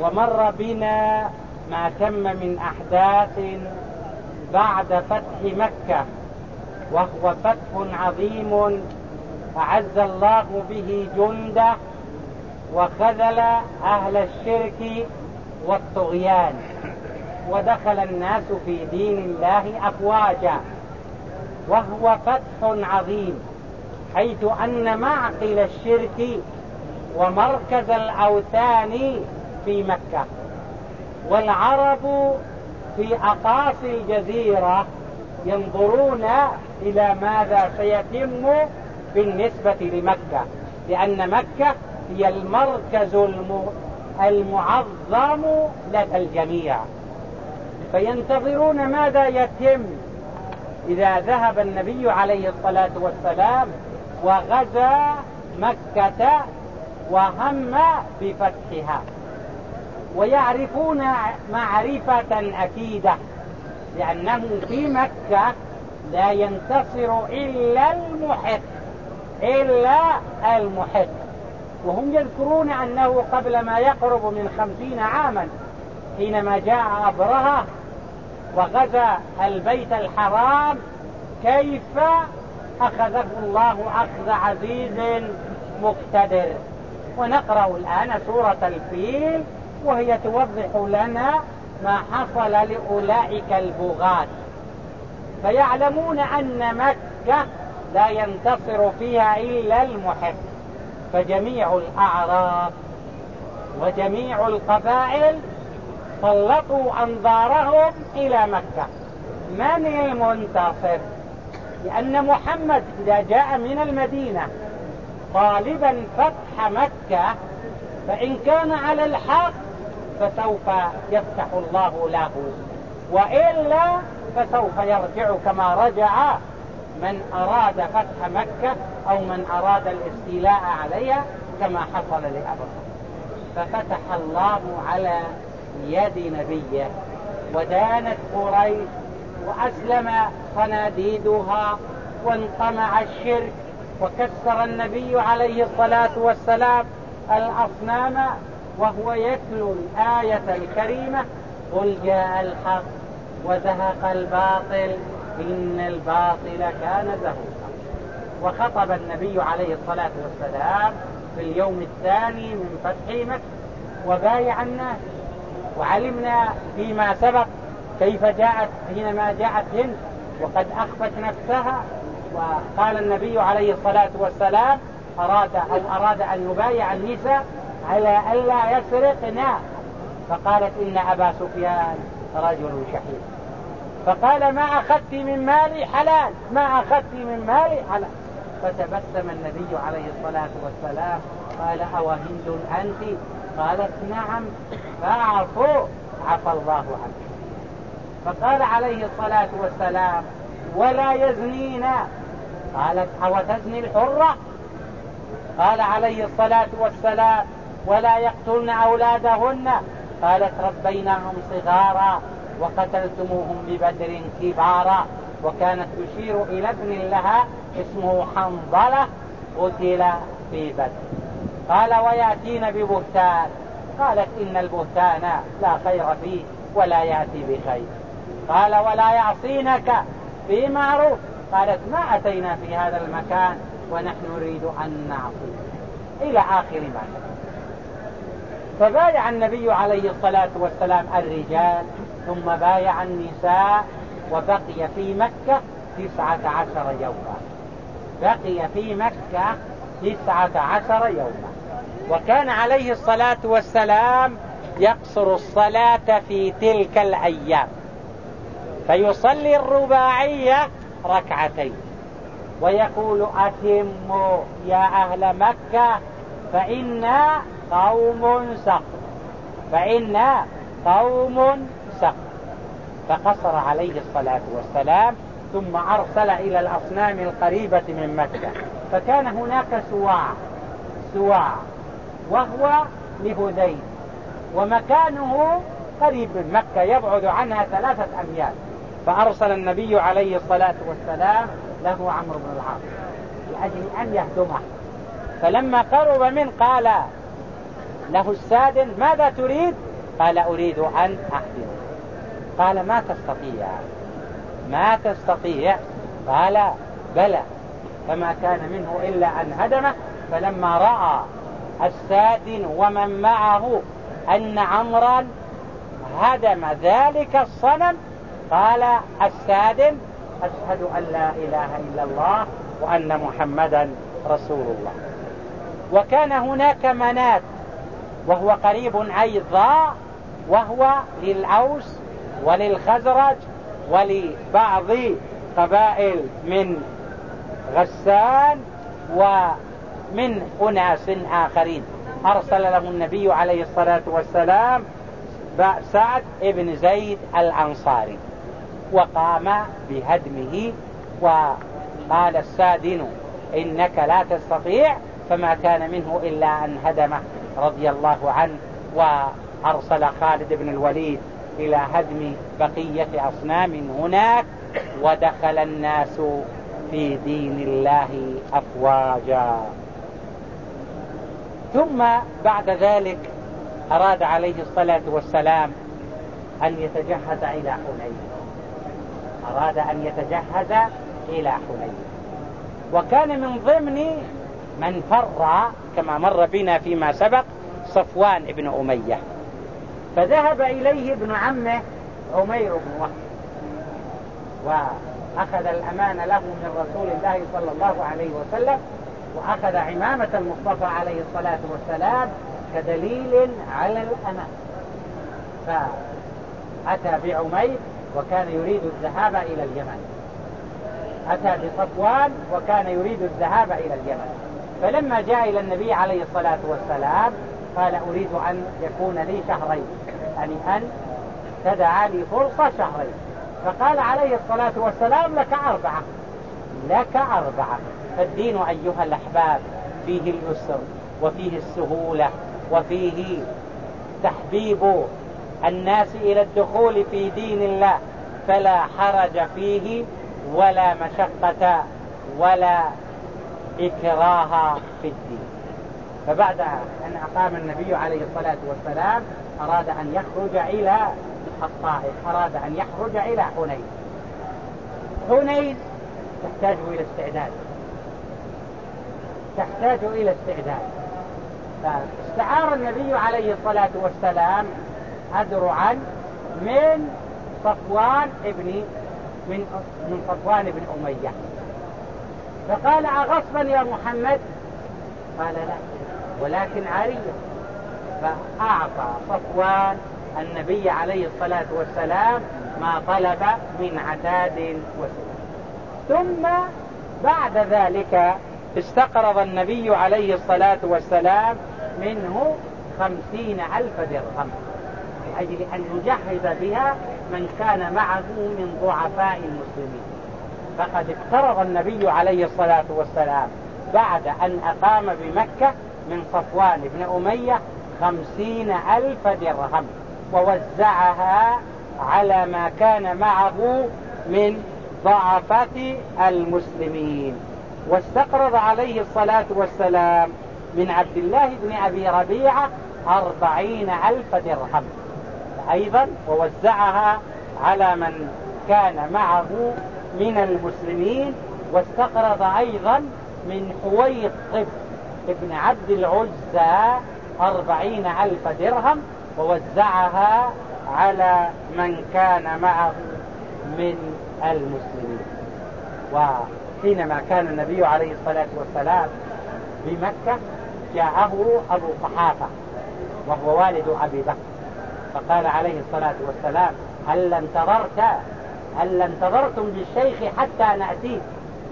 ومر بنا ما تم من أحداث بعد فتح مكة وهو فتح عظيم أعز الله به جنده وخذل أهل الشرك والطغيان ودخل الناس في دين الله أفواجا وهو فتح عظيم حيث أن معقل الشرك ومركز الأوثان في مكة. والعرب في أقاصي الجزيرة ينظرون إلى ماذا سيتم بالنسبة لمكة. لأن مكة هي المركز المعظم لدى الجميع. فينتظرون ماذا يتم. إذا ذهب النبي عليه الصلاة والسلام وغزا مكة وهم بفتحها. ويعرفون معرفة أكيدة لأنه في مكة لا ينتصر إلا المحق إلا المحق. وهم يذكرون أنه قبل ما يقرب من خمسين عاما حينما جاء أبرهة وغزا البيت الحرام كيف أخذه الله أخذ عزيز مقتدر. ونقرأ الآن سورة الفيل وهي توضح لنا ما حصل لأولئك البغاة. فيعلمون أن مكة لا ينتصر فيها إلا المحب. فجميع الأعراب وجميع القبائل سلطوا أنظارهم إلى مكة. من المنتصر؟ لأن محمد إذا جاء من المدينة طالبا فتح مكة فإن كان على الحق فسوف يفتح الله له. وإلا فسوف يرجع كما رجع من أراد فتح مكة أو من أراد الاستيلاء عليها كما حصل لأبرهة ففتح الله على يد نبيه. ودانت قريش وأسلم صناديدها وانطمع الشرك وكسر النبي عليه الصلاة والسلام الأصنام وهو يتلو الآية الكريمة قل جاء الحق وزهق الباطل إن الباطل كان زهوقا. وخطب النبي عليه الصلاة والسلام في اليوم الثاني من فتح مكة وبايع الناس وعلمنا فيما سبق كيف جاءت حينما جاءت هند وقد أخفت نفسها. وقال النبي عليه الصلاة والسلام أراد أن أراد أن يبايع النساء؟ على ألا يسرقنا. فقالت إن أبا سفيان رجل شحيح. فقال ما أخذت من مالي حلال. ما أخذت من مالي حلال. فتبسم النبي عليه الصلاة والسلام. قال أو هند أنت؟ قالت نعم. فاعفوا. عفى الله عنك. فقال عليه الصلاة والسلام ولا يزنين قالت أو تزني الحرة؟ قال عليه الصلاة والسلام ولا يقتلن أولادهن. قالت ربيناهم صغارا وقتلتموهم ببدر كبارا. وكانت تشير إلى ابن لها اسمه حنظلة قتل في بدر. قال ويأتين ببهتان. قالت إن البهتان لا خير فيه ولا يأتي بخير. قال ولا يعصينك في معروف قالت ما أتينا في هذا المكان ونحن نريد أن نعصي إلى آخر ما فبايع النبي عليه الصلاة والسلام الرجال ثم بايع النساء وبقي في مكة تسعة عشر يوما. بقي في مكة تسعة عشر يوما. وكان عليه الصلاة والسلام يقصر الصلاة في تلك الأيام. فيصلي الرباعية ركعتين. ويقول أتموا يا أهل مكة فإنا قوم سقط. فإنا قوم سقط. فقصر عليه الصلاة والسلام ثم أرسل إلى الأصنام القريبة من مكة. فكان هناك سواع سواع وهو لهذيل. ومكانه قريب من مكة يبعد عنها ثلاثة أميال. فأرسل النبي عليه الصلاة والسلام له عمرو بن العاص لأجل أن يهدمه. فلما قرب من قال له السادن ماذا تريد؟ قال أريد أن أهدمه قال ما تستطيع؟ ما تستطيع؟ قال بلى. فما كان منه إلا أن هدمه فلما رأى السادن ومن معه أن عمرا هدم ذلك الصنم قال السادن أشهد أن لا إله إلا الله وأن محمدا رسول الله. وكان هناك منات وهو قريب أيضا وهو للأوس وللخزرج ولبعض قبائل من غسان ومن أناس آخرين. أرسل له النبي عليه الصلاة والسلام سعد ابن زيد الأنصاري وقام بهدمه وقال السادن إنك لا تستطيع فما كان منه إلا أن هدمه. رضي الله عنه وأرسل خالد بن الوليد إلى هدم بقية أصنام هناك ودخل الناس في دين الله أفواجا. ثم بعد ذلك أراد عليه الصلاة والسلام أن يتجهز إلى حنين. أراد أن يتجهز إلى حنين. وكان من ضمن من فر كما مر بنا فيما سبق صفوان بن أمية. فذهب إليه ابن عمه عمير بن وهب وأخذ الأمان له من رسول الله صلى الله عليه وسلم وأخذ عمامة المصطفى عليه الصلاة والسلام كدليل على الأمان. فأتى بعمير وكان يريد الذهاب إلى اليمن. أتى بصفوان وكان يريد الذهاب إلى اليمن. فلما جاء إلى النبي عليه الصلاة والسلام قال أريد أن يكون لي شهرين يعني أن تدعى لي فرصة شهرين. فقال عليه الصلاة والسلام لك أربعة. لك أربعة. فالدين أيها الأحباب فيه اليسر وفيه السهولة وفيه تحبيب الناس إلى الدخول في دين الله. فلا حرج فيه ولا مشقة ولا إكراه في الدين. فبعد أن أقام النبي عليه الصلاة والسلام أراد أن يخرج إلى الطائف أراد أن يخرج إلى حنين حنين تحتاج إلى استعداد. تحتاج إلى استعداد. فاستعار النبي عليه الصلاة والسلام أدرعا من صفوان ابن من من صفوان بن أمية. فقال أغصبا يا محمد؟ قال لا ولكن عارية. فأعطى صفوان النبي عليه الصلاة والسلام ما طلب من عتاد وسلام ثم بعد ذلك استقرض النبي عليه الصلاة والسلام منه خمسين ألف درهم لأجل أن يجهز بها من كان معه من ضعفاء المسلمين. فقد اقترض النبي عليه الصلاة والسلام بعد أن أقام بمكة من صفوان بن أمية خمسين ألف درهم ووزعها على ما كان معه من ضعفة المسلمين. واستقرض عليه الصلاة والسلام من عبد الله بن أبي ربيعة أربعين ألف درهم. أيضا ووزعها على من كان معه من المسلمين واستقرض أيضا من حويطب ابن عبد العزى أربعين ألف درهم ووزعها على من كان معه من المسلمين. وحينما كان النبي عليه الصلاة والسلام بمكة جاءه أبو قحافة وهو والد أبي بكر. فقال عليه الصلاة والسلام هل انتظرت هل انتظرتم بالشيخ حتى نأتيه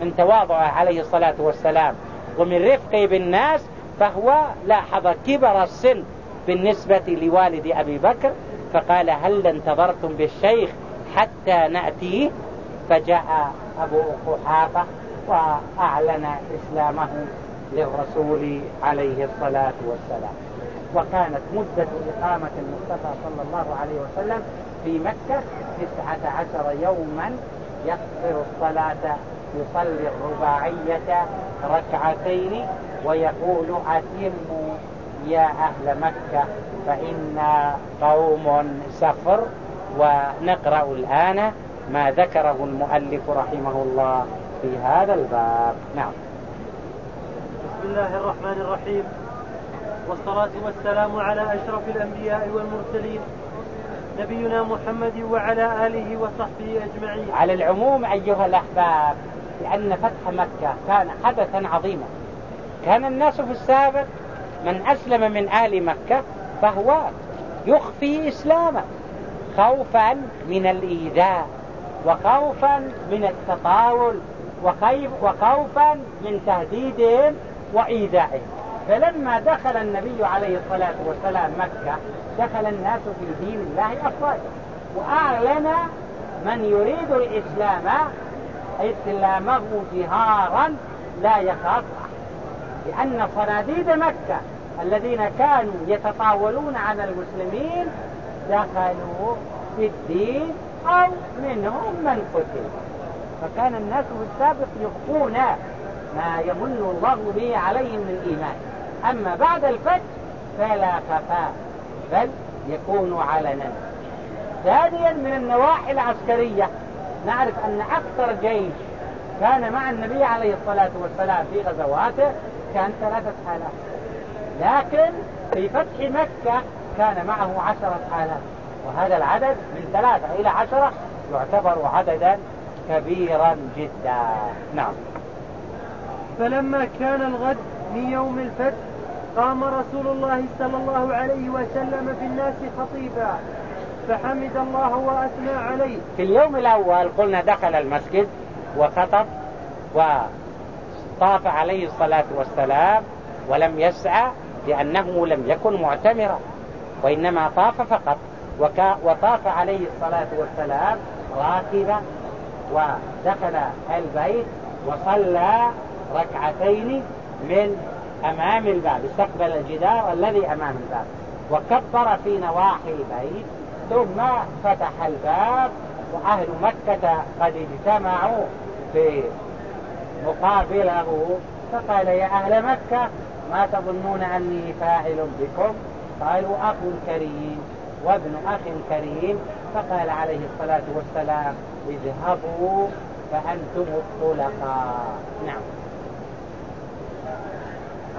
من تواضعه عليه الصلاة والسلام. ومن رفقه بالناس فهو لاحظ كبر السن بالنسبة لوالد أبي بكر فقال هل انتظرتم بالشيخ حتى نأتيه فجاء أبو قحافة وأعلن إسلامه للرسول عليه الصلاة والسلام. وكانت مدة إقامة المصطفى صلى الله عليه وسلم في مكة تسعة عشر يوما يقصر الصلاة يصلي الرباعية ركعتين ويقول أتموا يا أهل مكة فإنا قوم سفر ونقرأ الآن ما ذكره المؤلف رحمه الله في هذا الباب. نعم. بسم الله الرحمن الرحيم. والصلاة والسلام على أشرف الأنبياء والمرسلين نبينا محمد وعلى آله وصحبه أجمعين. على العموم أيها الأحباب لأن فتح مكة كان حدثا عظيما. كان الناس في السابق من أسلم من آل مكة فهو يخفي إسلامه خوفا من الإيذاء وخوفا من التطاول وخوفا من تهديدهم وإيذائهم. فلما دخل النبي عليه الصلاة والسلام مكة دخل الناس في دين الله أفواجا. وأعلن من يريد الإسلام إسلامه جهارا لا يخاف لأن صناديد مكة الذين كانوا يتطاولون على المسلمين دخلوا في الدين أو منهم من قتل. فكان الناس في السابق يخفون ما يمن الله به عليهم من الإيمان أما بعد الفتح فلا خفاء بل يكون علنا ثانيا من النواحي العسكرية نعرف أن أكثر جيش كان مع النبي عليه الصلاة والسلام في غزواته كان ثلاثة آلاف. لكن في فتح مكة كان معه عشرة آلاف. وهذا العدد من ثلاثة إلى عشرة يعتبر عددا كبيرا جدا. نعم. فلما كان الغد من يوم الفتح قام رسول الله صلى الله عليه وسلم في الناس خطيبا فحمد الله وأثنى عليه. في اليوم الأول قلنا دخل المسجد وخطب وطاف عليه الصلاة والسلام ولم يسعى لأنه لم يكن معتمرا وإنما طاف فقط. وطاف عليه الصلاة والسلام راكبا ودخل البيت وصلى ركعتين من أمام الباب استقبل الجدار الذي أمام الباب. وكبر في نواحي البيت ثم فتح الباب وأهل مكة قد اجتمعوا في مقابله. فقال يا أهل مكة ما تظنون أني فاعل بكم؟ قالوا أخ كريم وابن أخ كريم فقال عليه الصلاة والسلام اذهبوا فأنتم الطلقاء. نعم.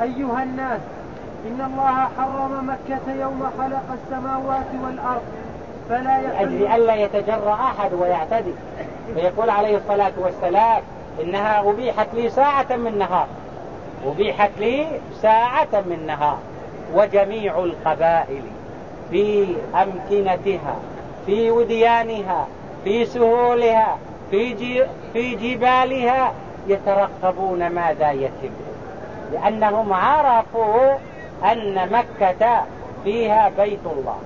أيها الناس إن الله حرم مكة يوم خلق السماوات والأرض فلا يحل لأجل ألا يتجرأ أحد ويعتدي. فيقول عليه الصلاة والسلام إنها أبيحت لي ساعة من نهار. أبيحت لي ساعة من نهار. وجميع القبائل في أمكنتها في وديانها في سهولها في, جي في جبالها يترقبون ماذا يتم. لأنهم عرفوا أن مكة فيها بيت الله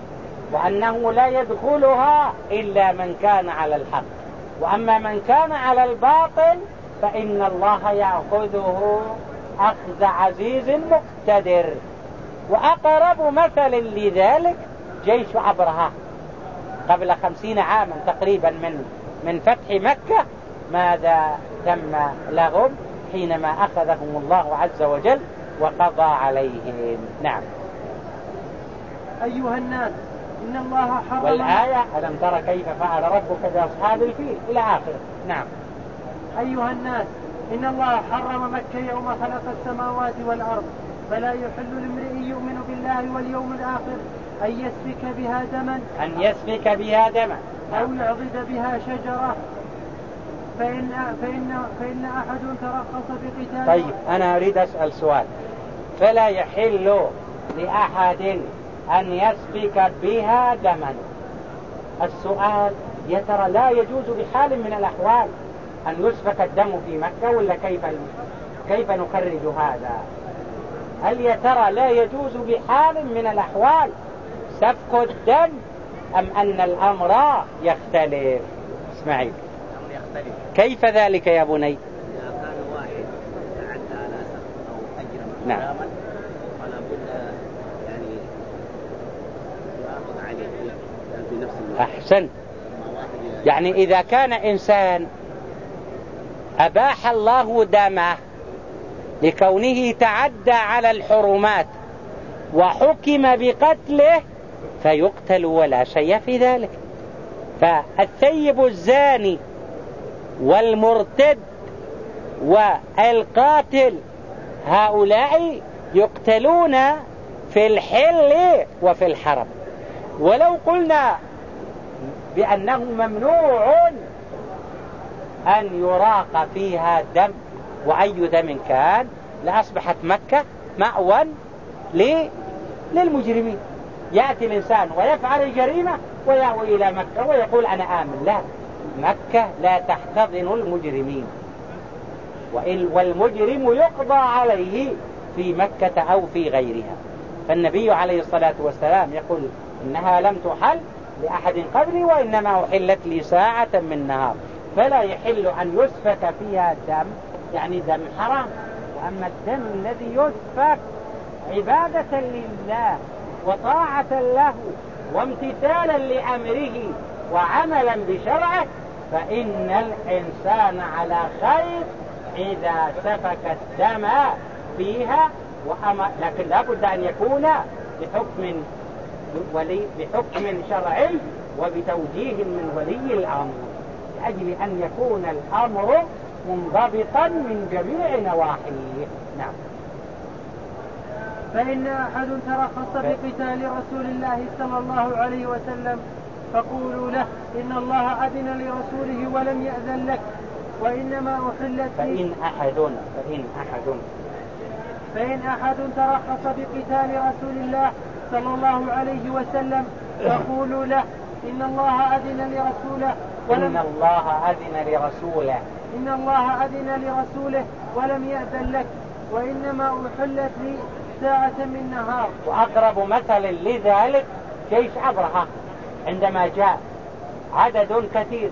وأنه لا يدخلها إلا من كان على الحق. وأما من كان على الباطل فإن الله يأخذه أخذ عزيز مقتدر. وأقرب مثل لذلك جيش أبرهة قبل خمسين عاما تقريبا من من فتح مكة ماذا تم لهم؟ حينما أخذهم الله عز وجل وقضى عليهم. نعم. أيها الناس إن الله حرم والآية ألم ترى كيف فعل ربك بأصحاب الفيل؟ إلى آخره. نعم. أيها الناس إن الله حرم مكة يوم خلق السماوات والأرض فلا يحل لامرئ يؤمن بالله واليوم الآخر أن يسفك بها دما أن يسفك بها دما. أو يعضد بها شجرة فإن فإن فإن أحد ترخص بقتال طيب أنا أريد أسأل سؤال. فلا يحل لأحد أن يسفك بها دما. السؤال يا ترى لا يجوز بحال من الأحوال أن يسفك الدم في مكة ولا كيف كيف نخرج هذا؟ هل يا ترى لا يجوز بحال من الأحوال سفك الدم أم أن الأمر يختلف؟ اسمعي. كيف ذلك يا بني؟ إذا كان واحد تعدى على أو أجرم نعم. يعني يأخذ عليه في نفس أحسن. يعني إذا كان إنسان أباح الله دمه لكونه تعدى على الحرمات وحكم بقتله فيقتل ولا شيء في ذلك. فالثيب الزاني والمرتد والقاتل هؤلاء يقتلون في الحل وفي الحرم. ولو قلنا بأنه ممنوع أن يراق فيها دم وأي دم كان لأصبحت مكة مأوى للمجرمين. يأتي الإنسان ويفعل الجريمة ويأوي إلى مكة ويقول أنا آمن لا مكة لا تحتضن المجرمين. والمجرم يقضى عليه في مكة أو في غيرها. فالنبي عليه الصلاة والسلام يقول إنها لم تحل لأحد قبلي وإنما أحلت لي ساعة من نهار. فلا يحل أن يسفك فيها دم يعني دم حرام. وأما الدم الذي يسفك عبادة لله وطاعة له وامتثالا لأمره وعملا بشرعه فإن الإنسان على خير إذا سفك الدم فيها وأما لكن لابد أن يكون بحكم ولي بحكم شرعي وبتوجيه من ولي الأمر لأجل أن يكون الأمر منضبطا من جميع نواحيه. نعم. فإن أحد ترخص بقتال رسول الله صلى الله عليه وسلم فقولوا له إن الله أذن لرسوله ولم يأذن لك وإنما أحلت فإن أحد فإن أحد فإن أحد ترخص بقتال رسول الله صلى الله عليه وسلم فقولوا له إن الله أذن لرسوله ولم إن الله أذن لرسوله. إن الله أذن لرسوله ولم يأذن لك وإنما أحلت لي ساعة من نهار وأقرب مثل لذلك جيش أبرهة عندما جاء. عدد كثير.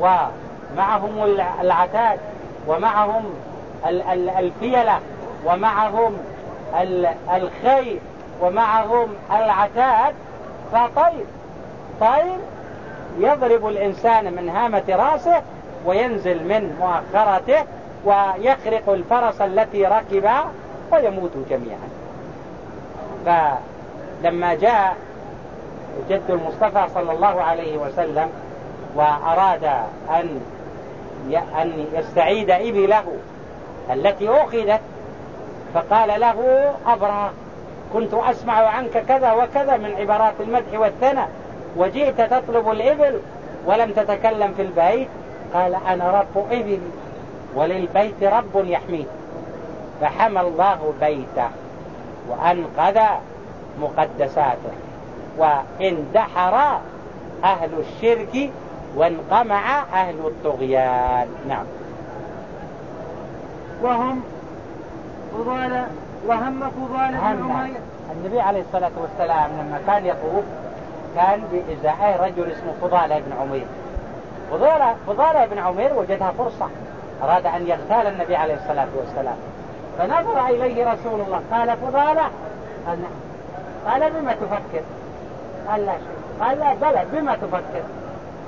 ومعهم العتاد ومعهم الفيلة ومعهم الخيل ومعهم العتاد. فطير. طير يضرب الإنسان من هامة رأسه وينزل من مؤخرته ويخرق الفرس التي ركب ويموت جميعا. فلما جاء جد المصطفى صلى الله عليه وسلم وأراد أن أن يستعيد إبله التي أخذت فقال له أبرا كنت أسمع عنك كذا وكذا من عبارات المدح والثنى وجئت تطلب الإبل ولم تتكلم في البيت. قال أنا رب إبل وللبيت رب يحميه. فحمى الله بيته وأنقذ مقدساته. واندحر أهل الشرك وانقمع أهل الطغيان. نعم. وهم فضال وهم فضال بن النبي عليه الصلاة والسلام لما كان يطوف كان بإزاءه رجل اسمه فضالة بن عمير. فضالة, فضالة بن عمير وجدها فرصة. أراد أن يغتال النبي عليه الصلاة والسلام. فنظر إليه رسول الله قال فضالة قال نعم قال بما تفكر؟ قال لا شيء. قال لا بلى بما تفكر.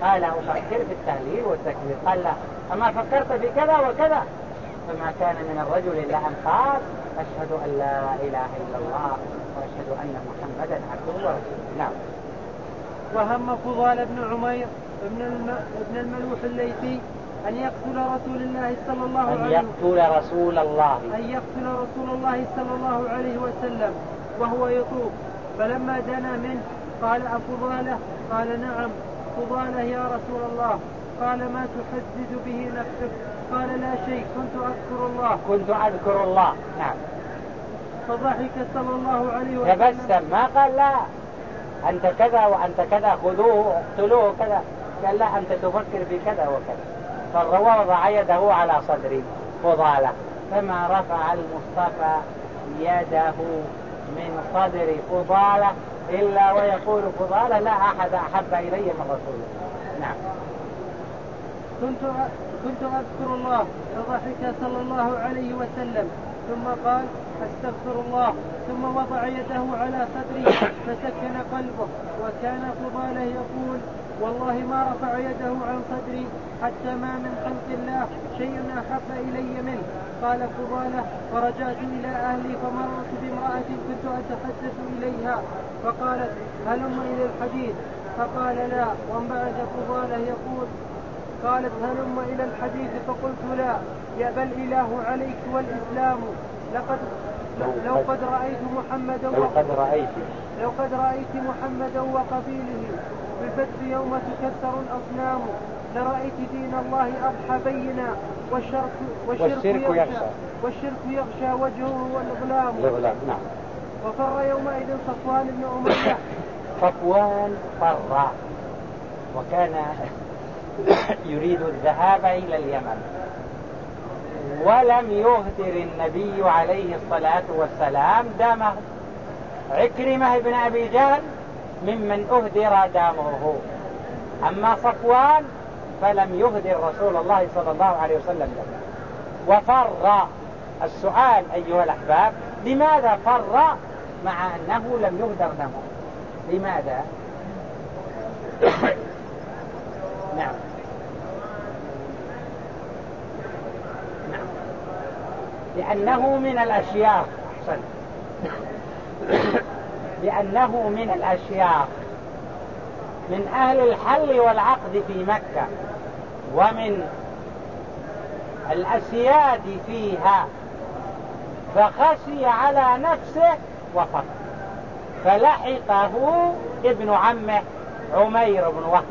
قال أفكر في التهليل والتكبير. قال لا. أما فكرت في كذا وكذا. فما كان من الرجل إلا أن قال أشهد أن لا إله إلا الله وأشهد أن محمدا عبده ورسوله. نعم. وهم فضال بن عمير ابن, الم... ابن الملوح الليثي أن يقتل رسول الله صلى الله أن عليه يقتل رسول الله. أن يقتل رسول الله صلى الله عليه وسلم وهو يطوف. فلما دنا منه قال أفضاله قال نعم. فضاله يا رسول الله. قال ما تحدث به نفسك؟ قال لا شيء كنت أذكر الله. كنت أذكر الله. نعم. فضحك صلى الله عليه وسلم. تبسم. ما قال لا. أنت كذا وأنت كذا خذوه اقتلوه كذا. قال لا أنت تفكر في كذا وكذا. فوضع يده على صدري فضالة. فما رفع المصطفى يده من صدر فضالة. إلا ويقول فضالة لا أحد أحب إلي من رسول الله. نعم. كنت كنت أذكر الله فضحك صلى الله عليه وسلم ثم قال أستغفر الله ثم وضع يده على صدري فسكن قلبه وكان فضاله يقول والله ما رفع يده عن صدري حتى ما من خلق الله شيء أحب إلي منه. قال فضالة فرجعت إلى أهلي فمررت بامرأة كنت أتحدث إليها. فقالت هلم إلى الحديث فقال لا. وانبعث فضالة يقول قالت هلم إلى الحديث فقلت لا. يأبى الإله عليك والإسلام. لقد لو قد رأيت محمدا لو قد رأيت. لو قد رأيت محمدا وقبيله. الفتح يوم تكسر الأصنام. لرأيت دين الله أضحى بينا والشرك, والشرك يغشى والشرك يغشى وجهه والإظلام الإظلام نعم. وفر يومئذ صفوان بن أمية. صفوان فر. وكان يريد الذهاب إلى اليمن. ولم يهدر النبي عليه الصلاة والسلام دمه. عكرمة بن أبي جهل ممن أهدر دمه أما صفوان فلم يهدر رسول الله صلى الله عليه وسلم. دمه وفر السؤال أيها الأحباب لماذا فر مع أنه لم يهدر دمه لماذا؟ نعم. نعم. لأنه من الأشياء أحسن لأنه من الأشياء من أهل الحل والعقد في مكة ومن الأسياد فيها فخشي على نفسه وفق فلحقه ابن عمه عمير بن وهب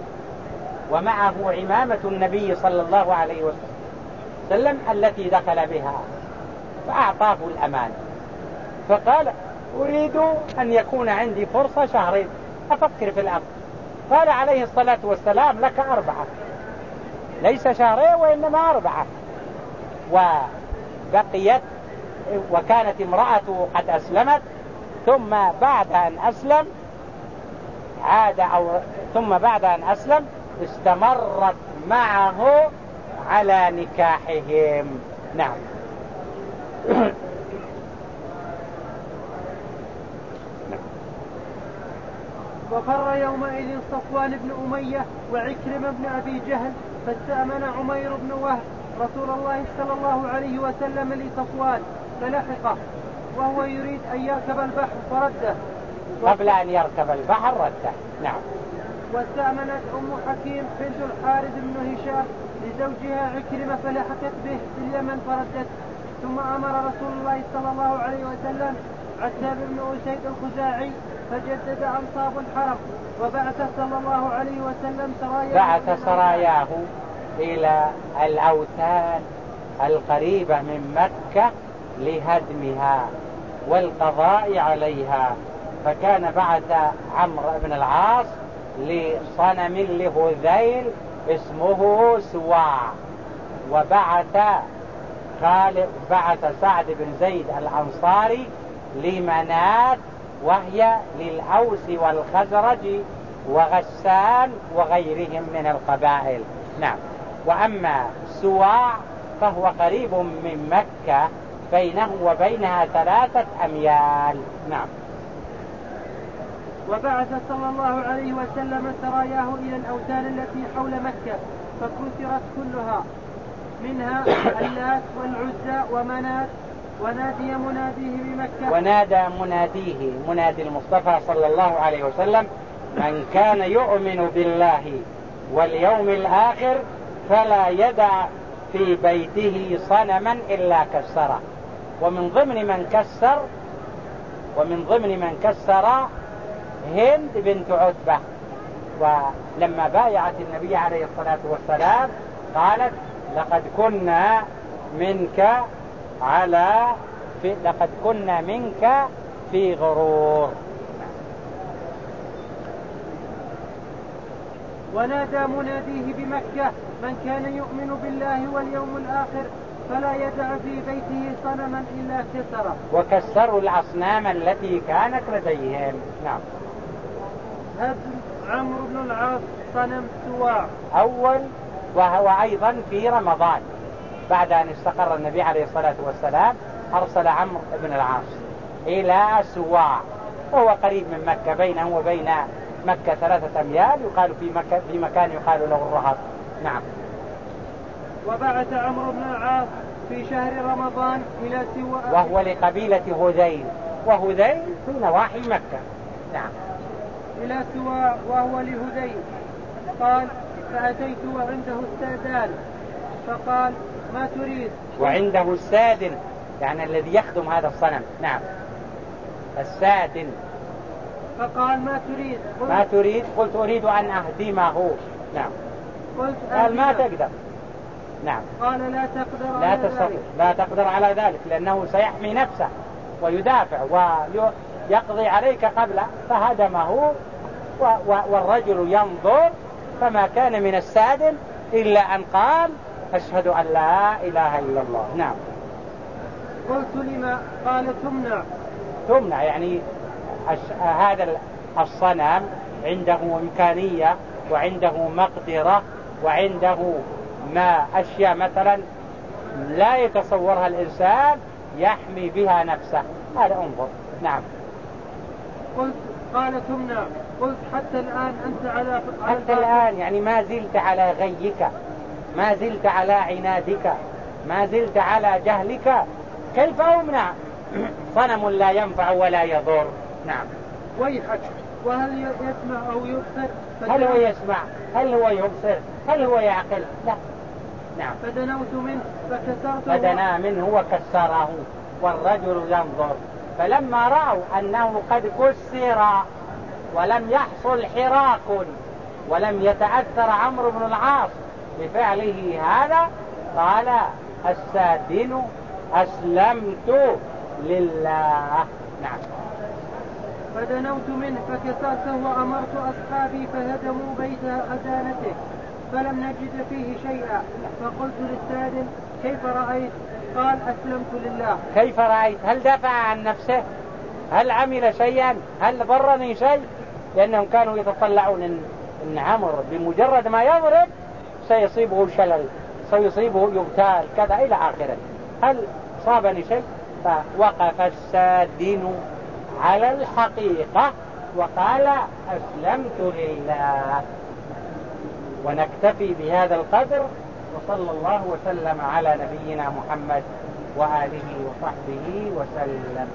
ومعه عمامة النبي صلى الله عليه وسلم التي دخل بها فأعطاه الأمان فقال أريد أن يكون عندي فرصة شهرين أفكر في الأمر. قال عليه الصلاة والسلام لك أربعة. ليس شهرين وإنما أربعة. وبقيت وكانت امرأته قد أسلمت ثم بعد أن أسلم عاد أو ثم بعد أن أسلم استمرت معه على نكاحهم. نعم. وفر يومئذ صفوان بن أمية وعكرم بن أبي جهل فاستأمن عمير بن وهب رسول الله صلى الله عليه وسلم لصفوان فلحقه وهو يريد أن يركب البحر فرده. قبل أن يركب البحر رده. نعم. واستأمنت أم حكيم بنت الحارث بن هشام لزوجها عكرمة فلحقت به في اليمن فردته. ثم أمر رسول الله صلى الله عليه وسلم عتاب بن أسيد الخزاعي فجدد أنصاب الحرم وبعث صلى الله عليه وسلم سراياه بعث سراياه إلى الأوثان القريبة من مكة لهدمها والقضاء عليها. فكان بعث عمرو بن العاص لصنم لهذيل اسمه سواع وبعث خالد بعث سعد بن زيد الأنصاري لمنات وهي للأوس والخزرج وغسان وغيرهم من القبائل. نعم. وأما سواع فهو قريب من مكة بينه وبينها ثلاثة أميال. نعم. وبعث صلى الله عليه وسلم سراياه إلى الأوثان التي حول مكة فكسرت كلها منها اللات والعزى ومنات ونادي مناديه بمكة. ونادى مناديه منادي المصطفى صلى الله عليه وسلم من كان يؤمن بالله واليوم الآخر فلا يدع في بيته صنما إلا كسره. ومن ضمن من كسر ومن ضمن من كسر هند بنت عتبة. ولما بايعت النبي عليه الصلاة والسلام قالت لقد كنا منك على في لقد كنا منك في غرور. ونادى مناديه بمكة من كان يؤمن بالله واليوم الآخر فلا يدع في بيته صنما إلا كسره وكسروا الأصنام التي كانت لديهم. نعم. هدم عمرو بن العاص صنم سواع أول وهو أيضا في رمضان. بعد أن استقر النبي عليه الصلاة والسلام أرسل عمرو بن العاص إلى سواع وهو قريب من مكة بينه وبين مكة ثلاثة أميال يقال في, مكة في مكان يقال له الرهط. نعم. وبعث عمرو بن العاص في شهر رمضان إلى سواء وهو لقبيلة هذيل وهذيل في نواحي مكة. نعم. إلى سواء وهو لهذيل. قال فأتيت وعنده السادان فقال ما تريد. وعنده السادن يعني الذي يخدم هذا الصنم. نعم. السادن. فقال ما تريد. ما تريد؟ قلت أريد أن أهدمه. نعم. قلت قال ما. تقدر. نعم. قال لا تقدر لا على تستطيع. ذلك. لا تقدر على ذلك لأنه سيحمي نفسه ويدافع ويقضي عليك قبل فهدمه. والرجل ينظر فما كان من السادن إلا أن قال أشهد أن لا إله إلا الله. نعم. قلت لما قال تمنع تمنع يعني هذا ال- الصنم عنده إمكانية وعنده مقدرة وعنده ما أشياء مثلا لا يتصورها الإنسان يحمي بها نفسه. هذا انظر. نعم. قلت قال تمنع قلت حتى الآن أنت على حتى. الآن يعني ما زلت على غيك. ما زلت على عنادك ما زلت على جهلك. كيف أمنع؟ صنم لا ينفع ولا يضر. نعم. ويحك. وهل يسمع أو يبصر؟ هل هو يسمع؟ هل هو يبصر؟ هل هو يعقل؟ لا. نعم. فدنوت منه. فكسرته. فدنا منه وكسره. والرجل ينظر. فلما رأوا أنه قد كسر ولم يحصل حراك ولم يتأثر عمرو بن العاص بفعله هذا؟ قال السادن أسلمت لله. نعم. فدنوت منه فكسرته وأمرت أصحابي فهدموا بيت أدانته فلم نجد فيه شيئا. فقلت للسادن كيف رأيت؟ قال أسلمت لله. كيف رأيت؟ هل دافع عن نفسه؟ هل عمل شيئا؟ هل ضرني شيء؟ لأنهم كانوا يتطلعون إن, إن عمر بمجرد ما يضرب سيصيبه شلل سيصيبه يغتال كذا إلى آخره. هل صابني شيء فوقف السادن على الحقيقة وقال أسلمت لله. ونكتفي بهذا القدر وصلى الله وسلم على نبينا محمد وآله وصحبه وسلم.